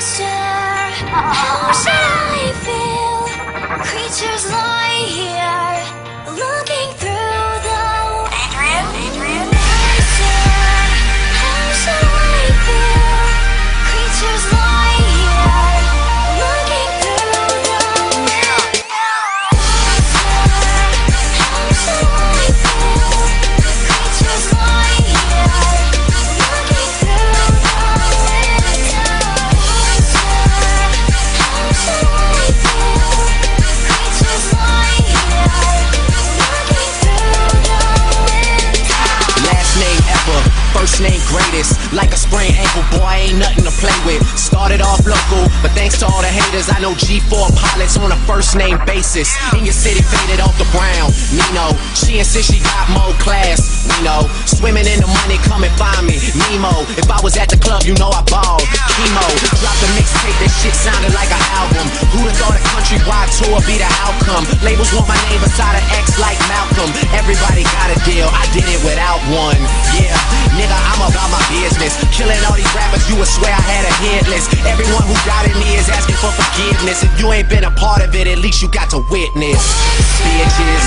monster. Should I feel? Creatures lie first name greatest. Like a sprained ankle, boy, ain't nothing to play with. Started off local, but thanks to all the haters, I know G4 pilots on a first name basis. In your city, faded off the ground. Nino, she insists she got more class. Nino, swimming in the money, come and find me. Nemo, if I was at the club, you know I balled. Chemo, dropped a mixtape, that shit sounded like an album. Who'da thought a countrywide tour be the outcome? Labels want my name beside an X like Malcolm. Everybody got a deal, I did it without one. Yeah, about my business. Killing all these rappers, you would swear I had a list. Everyone who doubted me is asking for forgiveness. If you ain't been a part of it, at least you got to witness. Bitches,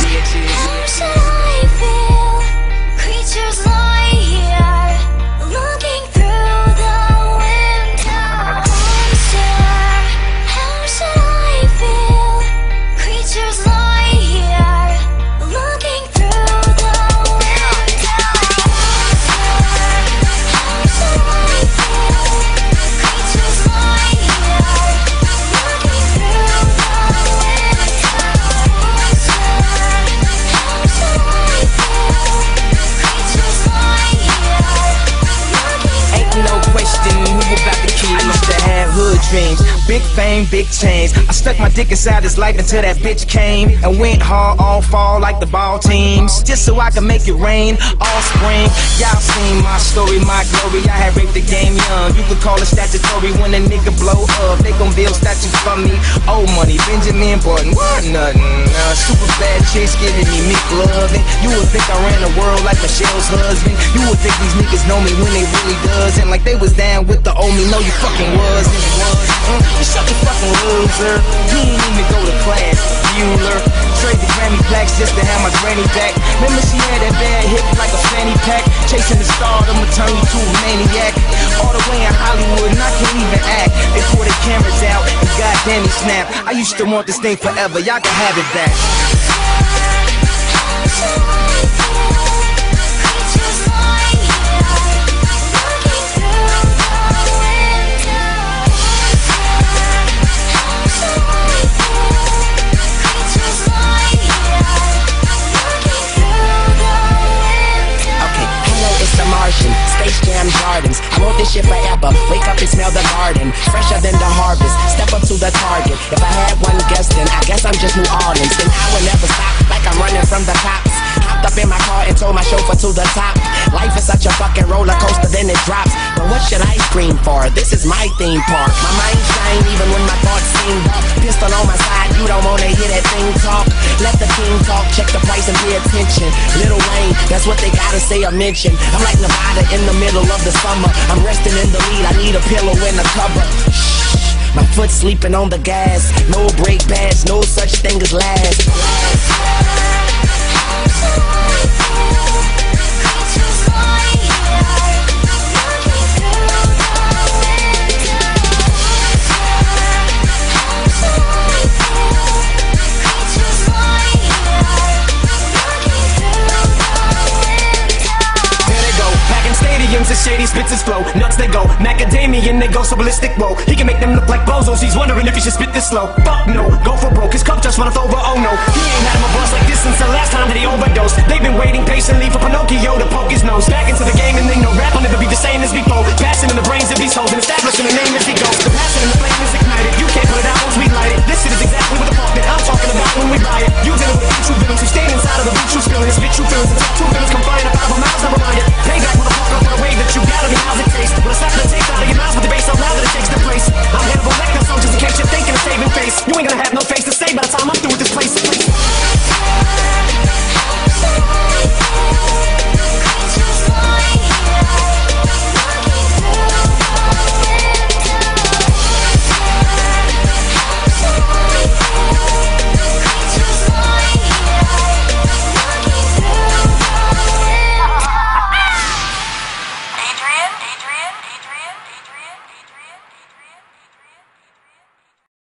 big fame, big chains. I stuck my dick inside his life until that bitch came and went hard all fall like the ball teams, just so I could make it rain all spring. Y'all seen my story, my glory. I had raped the game young. You could call it statutory when a nigga blow up. They gon' build statues for me. Old money, Benjamin Button, what nothing. Uh, super bad chicks giving me meat loving. You would think I ran the world like Michelle's husband. You would think these niggas know me when they really doesn't. Like they was down with the old me. No, you fucking wasn't. Uh, you such a fucking loser. You ain't even go to class. Bueller. Trade the Grammy plaques just to have my granny back. Remember she had that bad hip like a fanny pack. Chasing the star, I'ma turn you to a maniac. All the way in Hollywood, and I can't even act. They pull the cameras out, and goddamn he snap. I used to want this thing forever. Y'all can have it back. Jam Gardens. I want this shit forever. Wake up and smell the garden. Fresher than the harvest. Step up to the target. If I had one guess, then I guess I'm just New Orleans. Then I will never stop, like I'm running from the cops. Hopped up in my car and told my chauffeur to the top. Life is such a fucking roller coaster, then it drops. But what should I scream for? This is my theme park. My mind shine even when my thoughts seem dark. Pistol on my side, you don't wanna hear that thing talk. Let the king talk, check the price and pay attention. Little Wayne, that's what they gotta say or mention. I'm like Nevada in the middle of the summer. I'm resting in the lead, I need a pillow and a cover. Shh, my foot sleeping on the gas. No brake pads, no such thing as last. is shady, spits his flow. Nuts they go, macadamia and they go so ballistic. Whoa, he can make them look like bozos. He's wondering if he should spit this slow. Fuck no, go for broke. His cup just runneth over. Oh no, he ain't had my a boss like this since the last time that he overdosed. They've been waiting patiently for Pinocchio to poke his nose back into the game, and they know rap will never be the same as before. Passing in the brains of these hoes and establishing a name as he goes. The passion and the flame is ignited. You can't put it out once we light it. This shit is exactly what the fuck that I'm talking about when we buy it. You dealing with true villains who stand inside of the beat you spilling. Spit you feelings, two villains. come.